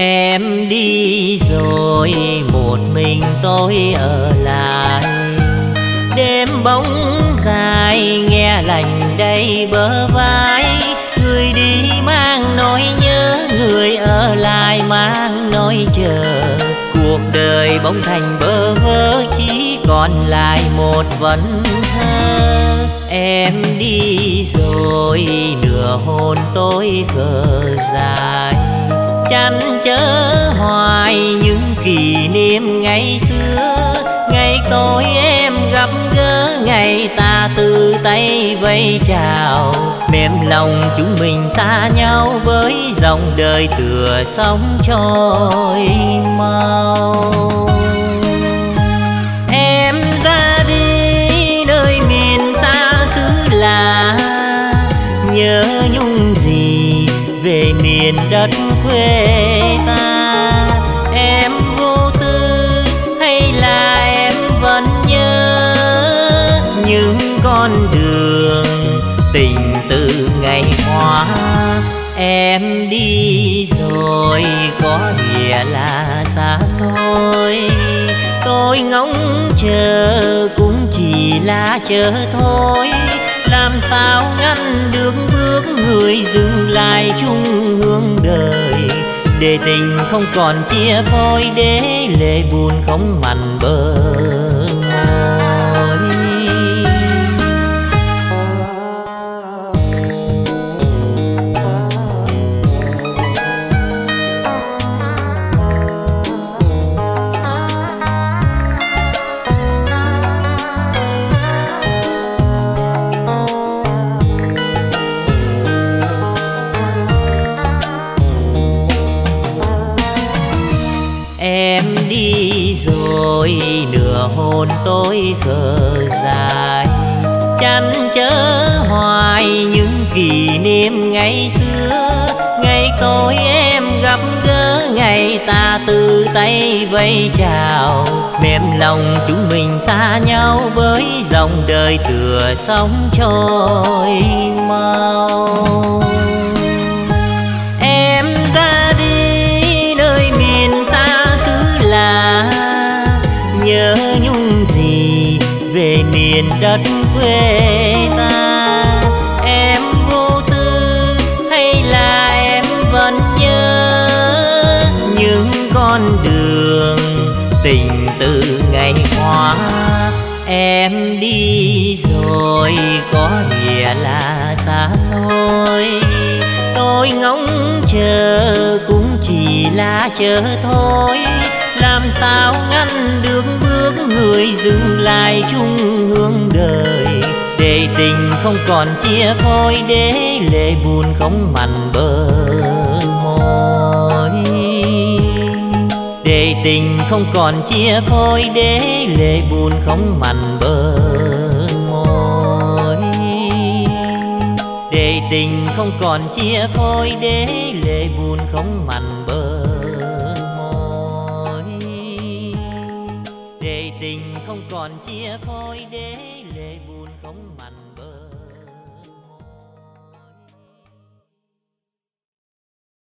em đi rồi, một mình tôi ở lại. Đêm bóng dài, nghe lành đây bờ vai. Người đi mang nỗi nhớ, người ở lại mang nỗi chờ. Cuộc đời bóng thành bơ vơ, chỉ còn lại một vấn thơ. Em đi rồi, nửa hôn tôi khờ dài chăn chớ hoài những kỷ niệm ngày xưa. Ngày tôi em gặp gỡ, ngày ta từ tay vây chào. Mềm lòng chúng mình xa nhau với dòng đời tựa sóng trôi đất quê ta. Em vô tư hay là em vẫn nhớ những con đường tình từ ngày qua? Em đi rồi có nghĩa là xa xôi. Tôi ngóng chờ cũng chỉ là chờ thôi làm sao ngăn được bước người dừng lại chung hướng đời. Để tình không còn chia phôi để lệ buồn không mặn bờ. Rồi nửa hôn tôi khờ dài. Chăn chớ hoài những kỷ niệm ngày xưa. Ngày tôi em gặp gỡ ngày ta từ tay vây chào. Mềm lòng chúng mình xa nhau với dòng đời tựa sóng trôi mau. Nhung gì về miền đất quê ta? Em vô tư hay là em vẫn nhớ những con đường tình từ ngày hoa? Em đi rồi có nghĩa là xa xôi. Tôi ngóng chờ cũng chỉ là chờ thôi làm sao ngăn được bước người dừng lại chung hướng đời? Để tình không còn chia phôi để lệ buồn không mặn bờ môi. Để tình không còn chia phôi để lệ buồn không mặn bờ môi. Để tình không còn chia phôi để lệ buồn không mặn bờ chia phôi để lệ buồn không mặn.